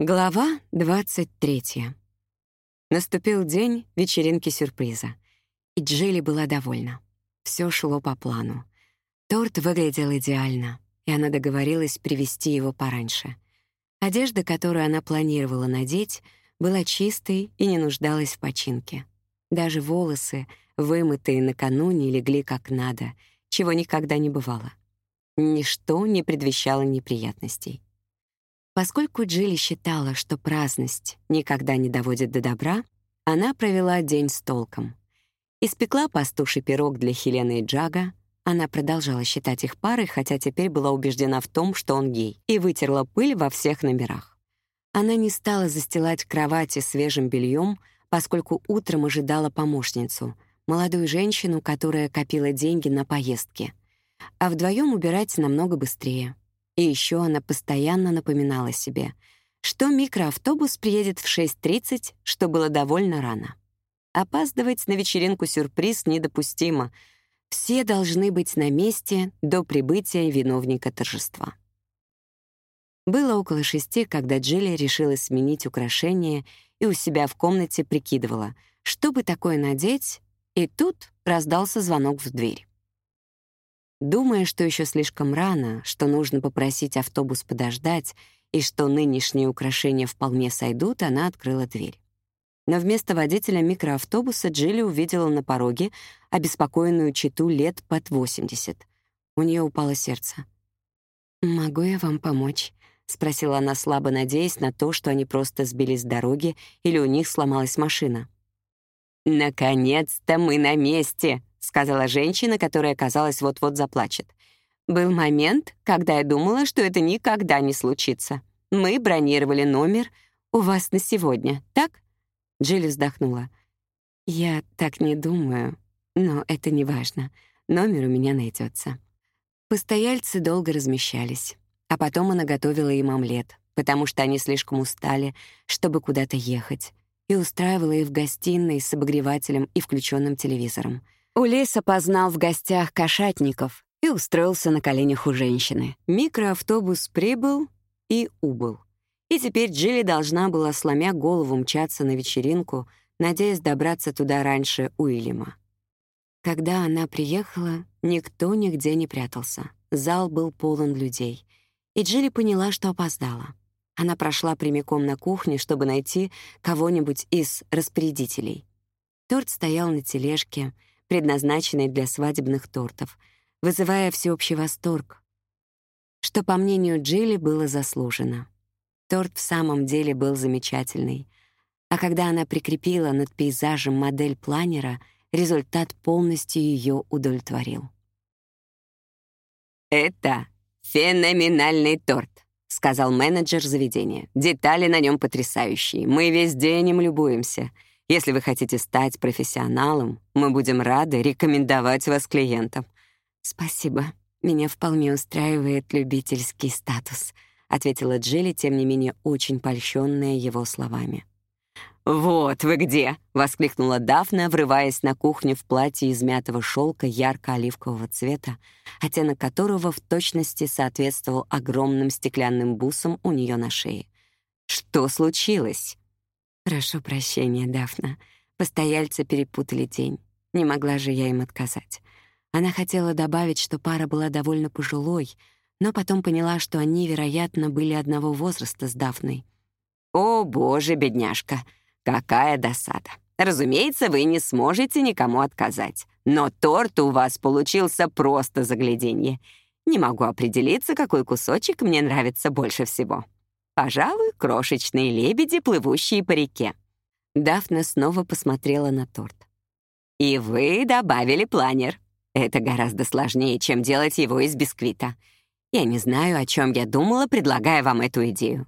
Глава 23. Наступил день вечеринки-сюрприза, и Джилли была довольна. Все шло по плану. Торт выглядел идеально, и она договорилась привезти его пораньше. Одежда, которую она планировала надеть, была чистой и не нуждалась в починке. Даже волосы, вымытые накануне, легли как надо, чего никогда не бывало. Ничто не предвещало неприятностей. Поскольку Джилли считала, что праздность никогда не доводит до добра, она провела день с толком. Испекла пастуший пирог для Хелены и Джага, она продолжала считать их парой, хотя теперь была убеждена в том, что он гей, и вытерла пыль во всех номерах. Она не стала застилать кровати свежим бельем, поскольку утром ожидала помощницу, молодую женщину, которая копила деньги на поездки. А вдвоем убирать намного быстрее — и еще она постоянно напоминала себе, что микроавтобус приедет в 6.30, что было довольно рано. Опаздывать на вечеринку-сюрприз недопустимо. Все должны быть на месте до прибытия виновника торжества. Было около шести, когда Джилли решила сменить украшение и у себя в комнате прикидывала, что бы такое надеть, и тут раздался звонок в дверь. Думая, что еще слишком рано, что нужно попросить автобус подождать и что нынешние украшения вполне сойдут, она открыла дверь. Но вместо водителя микроавтобуса Джилли увидела на пороге обеспокоенную читу лет под 80. У нее упало сердце. «Могу я вам помочь?» — спросила она, слабо надеясь на то, что они просто сбились с дороги или у них сломалась машина. «Наконец-то мы на месте!» Сказала женщина, которая, казалось, вот-вот заплачет. Был момент, когда я думала, что это никогда не случится. Мы бронировали номер у вас на сегодня, так? Джилли вздохнула. Я так не думаю, но это не важно. Номер у меня найдется. Постояльцы долго размещались, а потом она готовила им омлет, потому что они слишком устали, чтобы куда-то ехать, и устраивала их в гостиной с обогревателем и включенным телевизором — Улис опознал в гостях кошатников и устроился на коленях у женщины. Микроавтобус прибыл и убыл. И теперь Джилли должна была, сломя голову, мчаться на вечеринку, надеясь добраться туда раньше Уильяма. Когда она приехала, никто нигде не прятался. Зал был полон людей. И Джилли поняла, что опоздала. Она прошла прямиком на кухню, чтобы найти кого-нибудь из распорядителей. Торт стоял на тележке — предназначенной для свадебных тортов, вызывая всеобщий восторг, что, по мнению Джилли, было заслужено. Торт в самом деле был замечательный, а когда она прикрепила над пейзажем модель планера, результат полностью ее удовлетворил. «Это феноменальный торт», — сказал менеджер заведения. «Детали на нем потрясающие. Мы весь день им любуемся. Если вы хотите стать профессионалом, мы будем рады рекомендовать вас клиентам». «Спасибо. Меня вполне устраивает любительский статус», — ответила Джилли, тем не менее очень польщенная его словами. «Вот вы где!» — воскликнула Дафна, врываясь на кухню в платье из мятого шелка ярко-оливкового цвета, оттенок которого в точности соответствовал огромным стеклянным бусам у нее на шее. «Что случилось?» «Прошу прощения, Дафна. Постояльцы перепутали день. Не могла же я им отказать». Она хотела добавить, что пара была довольно пожилой, но потом поняла, что они, вероятно, были одного возраста с Дафной. «О, боже, бедняжка! Какая досада! Разумеется, вы не сможете никому отказать. Но торт у вас получился просто загляденье. Не могу определиться, какой кусочек мне нравится больше всего». Пожалуй, крошечные лебеди, плывущие по реке. Дафна снова посмотрела на торт. «И вы добавили планер. Это гораздо сложнее, чем делать его из бисквита. Я не знаю, о чем я думала, предлагая вам эту идею».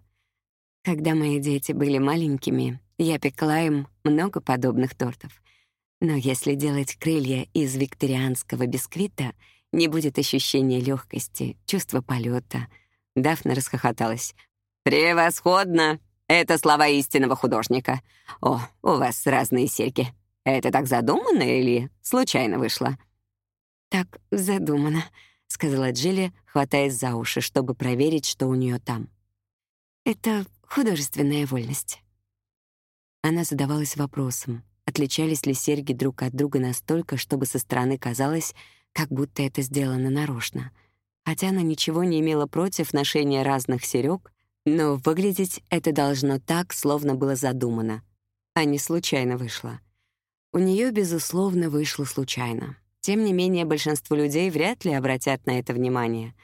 Когда мои дети были маленькими, я пекла им много подобных тортов. Но если делать крылья из викторианского бисквита, не будет ощущения легкости, чувства полета. Дафна расхохоталась. «Превосходно! Это слова истинного художника. О, у вас разные серьги. Это так задумано или случайно вышло?» «Так задумано», — сказала Джилли, хватаясь за уши, чтобы проверить, что у нее там. «Это художественная вольность. Она задавалась вопросом, отличались ли серьги друг от друга настолько, чтобы со стороны казалось, как будто это сделано нарочно. Хотя она ничего не имела против ношения разных серёг, но выглядеть это должно так, словно было задумано, а не случайно вышло. У неё, безусловно, вышло случайно. Тем не менее, большинство людей вряд ли обратят на это внимание.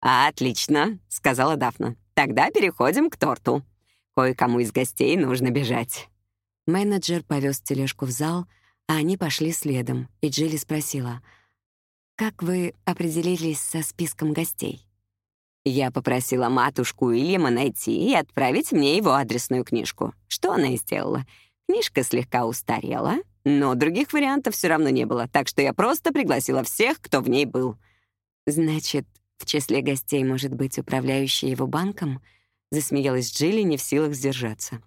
«Отлично», — сказала Дафна. «Тогда переходим к торту. Кое-кому из гостей нужно бежать». Менеджер повез тележку в зал, а они пошли следом, и Джилли спросила, «Как вы определились со списком гостей?» Я попросила матушку Уильяма найти и отправить мне его адресную книжку. Что она и сделала. Книжка слегка устарела, но других вариантов все равно не было, так что я просто пригласила всех, кто в ней был. «Значит, в числе гостей может быть управляющий его банком?» — засмеялась Джилли, не в силах сдержаться.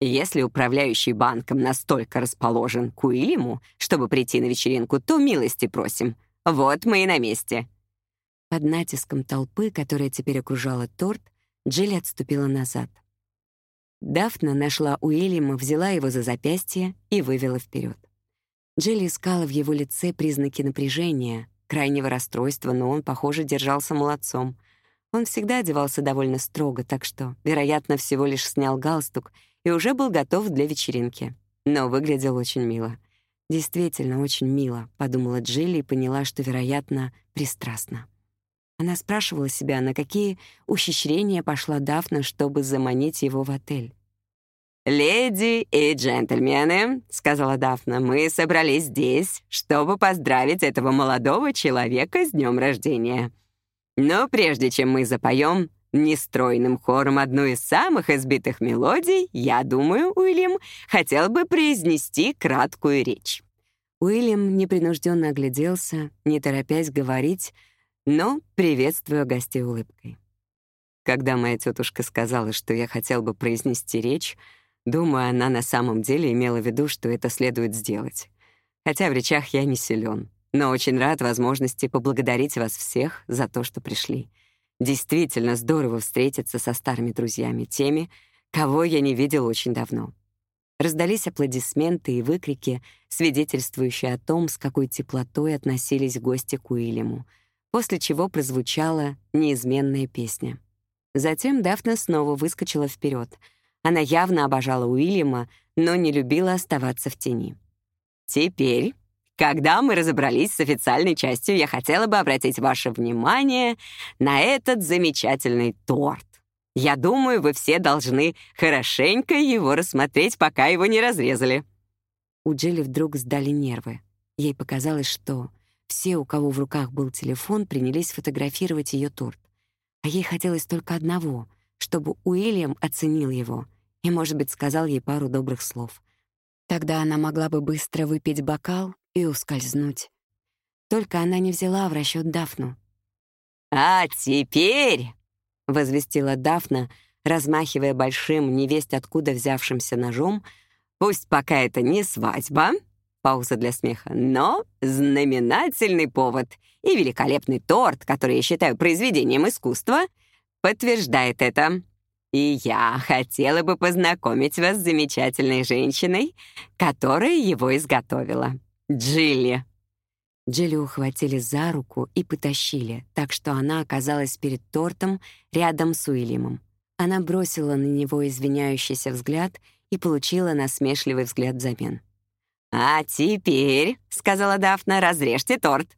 «Если управляющий банком настолько расположен к Уильяму, чтобы прийти на вечеринку, то милости просим. Вот мы и на месте». Под натиском толпы, которая теперь окружала торт, Джилли отступила назад. Дафна нашла Уильяма, взяла его за запястье и вывела вперед. Джилли искала в его лице признаки напряжения, крайнего расстройства, но он, похоже, держался молодцом. Он всегда одевался довольно строго, так что, вероятно, всего лишь снял галстук и уже был готов для вечеринки. Но выглядел очень мило. «Действительно, очень мило», — подумала Джилли и поняла, что, вероятно, пристрастно. Она спрашивала себя, на какие ухищрения пошла Дафна, чтобы заманить его в отель. «Леди и джентльмены», — сказала Дафна, — «мы собрались здесь, чтобы поздравить этого молодого человека с днем рождения. Но прежде чем мы запоем нестройным хором одну из самых избитых мелодий, я думаю, Уильям хотел бы произнести краткую речь». Уильям непринужденно огляделся, не торопясь говорить, но приветствую гостей улыбкой. Когда моя тетушка сказала, что я хотел бы произнести речь, думаю, она на самом деле имела в виду, что это следует сделать. Хотя в речах я не силен, но очень рад возможности поблагодарить вас всех за то, что пришли. Действительно здорово встретиться со старыми друзьями, теми, кого я не видел очень давно. Раздались аплодисменты и выкрики, свидетельствующие о том, с какой теплотой относились гости к Уильяму — после чего прозвучала неизменная песня. Затем Дафна снова выскочила вперед. Она явно обожала Уильяма, но не любила оставаться в тени. «Теперь, когда мы разобрались с официальной частью, я хотела бы обратить ваше внимание на этот замечательный торт. Я думаю, вы все должны хорошенько его рассмотреть, пока его не разрезали». У Джилли вдруг сдали нервы. Ей показалось, что все, у кого в руках был телефон, принялись фотографировать ее торт. А ей хотелось только одного, чтобы Уильям оценил его и, может быть, сказал ей пару добрых слов. Тогда она могла бы быстро выпить бокал и ускользнуть. Только она не взяла в расчет Дафну. «А теперь», — возвестила Дафна, размахивая большим, невесть откуда взявшимся ножом, «пусть пока это не свадьба, Пауза для смеха. Но знаменательный повод и великолепный торт, который я считаю произведением искусства, подтверждает это. И я хотела бы познакомить вас с замечательной женщиной, которая его изготовила. Джилли. Джилли ухватили за руку и потащили, так что она оказалась перед тортом рядом с Уильямом. Она бросила на него извиняющийся взгляд и получила насмешливый взгляд взамен. «А теперь», — сказала Дафна, — «разрежьте торт».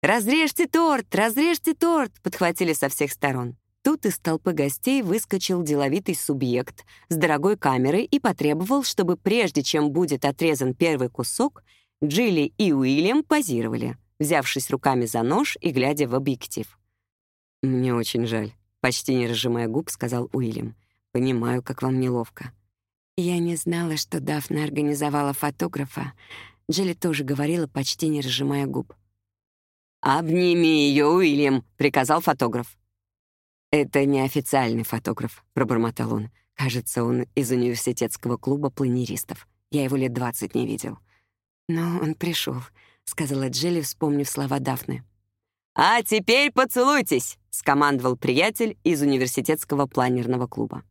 «Разрежьте торт! Разрежьте торт!» — подхватили со всех сторон. Тут из толпы гостей выскочил деловитый субъект с дорогой камерой и потребовал, чтобы прежде чем будет отрезан первый кусок, Джилли и Уильям позировали, взявшись руками за нож и глядя в объектив. «Мне очень жаль», — почти не разжимая губ, сказал Уильям. «Понимаю, как вам неловко». Я не знала, что Дафна организовала фотографа. Джилли тоже говорила, почти не разжимая губ. «Обними ее, Уильям», — приказал фотограф. «Это неофициальный фотограф», — пробормотал он. «Кажется, он из университетского клуба планеристов. Я его лет двадцать не видел». «Но он пришел, сказала Джилли, вспомнив слова Дафны. «А теперь поцелуйтесь», — скомандовал приятель из университетского планерного клуба.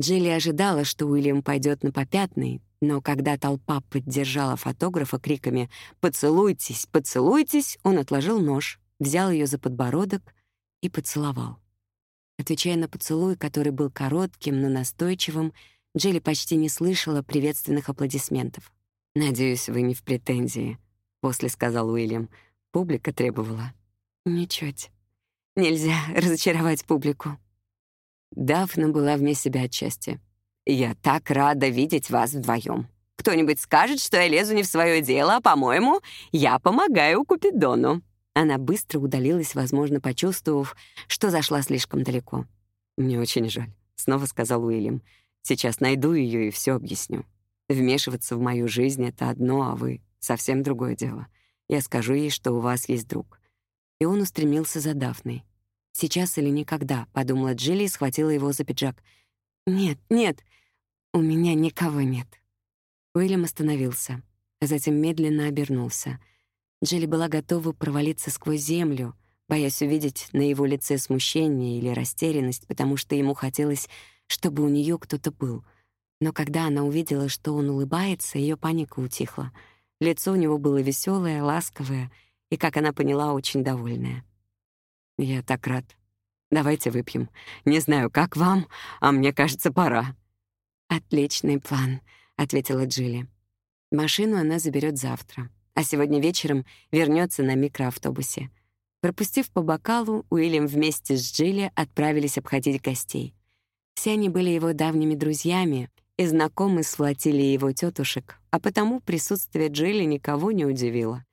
Джилли ожидала, что Уильям пойдет на попятный, но когда толпа поддержала фотографа криками «Поцелуйтесь, поцелуйтесь!», он отложил нож, взял ее за подбородок и поцеловал. Отвечая на поцелуй, который был коротким, но настойчивым, Джилли почти не слышала приветственных аплодисментов. «Надеюсь, вы не в претензии», — после сказал Уильям. Публика требовала. «Ничуть. Нельзя разочаровать публику». Дафна была вне себя от. «Я так рада видеть вас вдвоем. Кто-нибудь скажет, что я лезу не в свое дело, а, по-моему, я помогаю Купидону». Она быстро удалилась, возможно, почувствовав, что зашла слишком далеко. «Мне очень жаль», — снова сказал Уильям. «Сейчас найду ее и все объясню. Вмешиваться в мою жизнь — это одно, а вы — совсем другое дело. Я скажу ей, что у вас есть друг». И он устремился за Дафной. «Сейчас или никогда», — подумала Джилли и схватила его за пиджак. «Нет, нет, у меня никого нет». Уильям остановился, а затем медленно обернулся. Джилли была готова провалиться сквозь землю, боясь увидеть на его лице смущение или растерянность, потому что ему хотелось, чтобы у нее кто-то был. Но когда она увидела, что он улыбается, ее паника утихла. Лицо у него было веселое, ласковое и, как она поняла, очень довольное. «Я так рад. Давайте выпьем. Не знаю, как вам, а мне кажется, пора». «Отличный план», — ответила Джилли. «Машину она заберет завтра, а сегодня вечером вернется на микроавтобусе». Пропустив по бокалу, Уильям вместе с Джилли отправились обходить гостей. Все они были его давними друзьями и знакомы с флотилией его тетушек, а потому присутствие Джилли никого не удивило.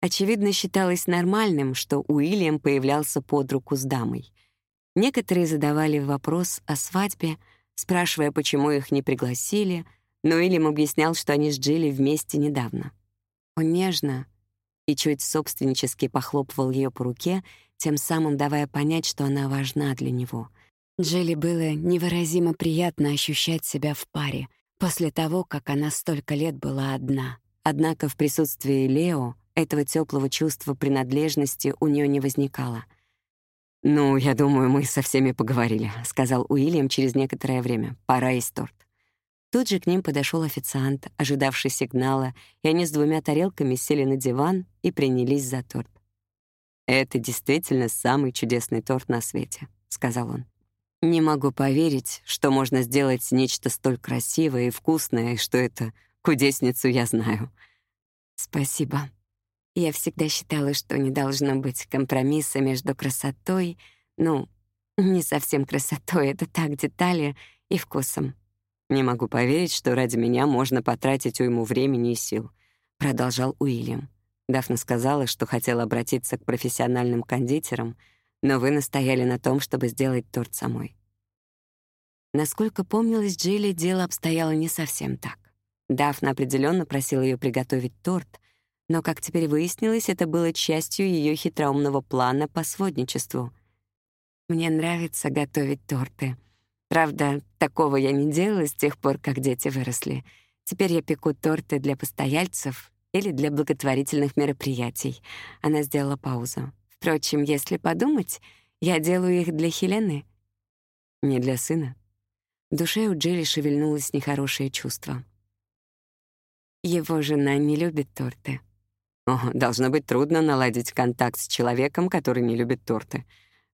Очевидно, считалось нормальным, что Уильям появлялся под руку с дамой. Некоторые задавали вопрос о свадьбе, спрашивая, почему их не пригласили, но Уильям объяснял, что они с Джилли вместе недавно. Он нежно и чуть собственнически похлопывал ее по руке, тем самым давая понять, что она важна для него. Джилли было невыразимо приятно ощущать себя в паре после того, как она столько лет была одна. Однако в присутствии Лео этого теплого чувства принадлежности у нее не возникало. «Ну, я думаю, мы со всеми поговорили», — сказал Уильям через некоторое время. «Пора есть торт». Тут же к ним подошел официант, ожидавший сигнала, и они с двумя тарелками сели на диван и принялись за торт. «Это действительно самый чудесный торт на свете», — сказал он. «Не могу поверить, что можно сделать нечто столь красивое и вкусное, что это кудесницу я знаю». «Спасибо», я всегда считала, что не должно быть компромисса между красотой, ну, не совсем красотой, это так, детали, и вкусом. «Не могу поверить, что ради меня можно потратить уйму времени и сил», — продолжал Уильям. Дафна сказала, что хотела обратиться к профессиональным кондитерам, но вы настояли на том, чтобы сделать торт самой. Насколько помнилось Джилли, дело обстояло не совсем так. Дафна определенно просила ее приготовить торт, но, как теперь выяснилось, это было частью ее хитроумного плана по сводничеству. «Мне нравится готовить торты. Правда, такого я не делала с тех пор, как дети выросли. Теперь я пеку торты для постояльцев или для благотворительных мероприятий». Она сделала паузу. «Впрочем, если подумать, я делаю их для Хелены». «Не для сына?» В душе у Джилли шевельнулось нехорошее чувство. Его жена не любит торты. О, должно быть трудно наладить контакт с человеком, который не любит торты.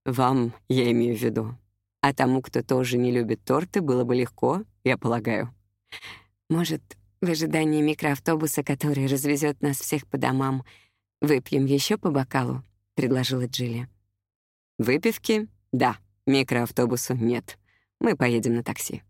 Вам я имею в виду. А тому, кто тоже не любит торты, было бы легко, я полагаю. Может, в ожидании микроавтобуса, который развезет нас всех по домам, выпьем еще по бокалу, предложила Джилли. Выпивки? Да. Микроавтобусу нет. Мы поедем на такси.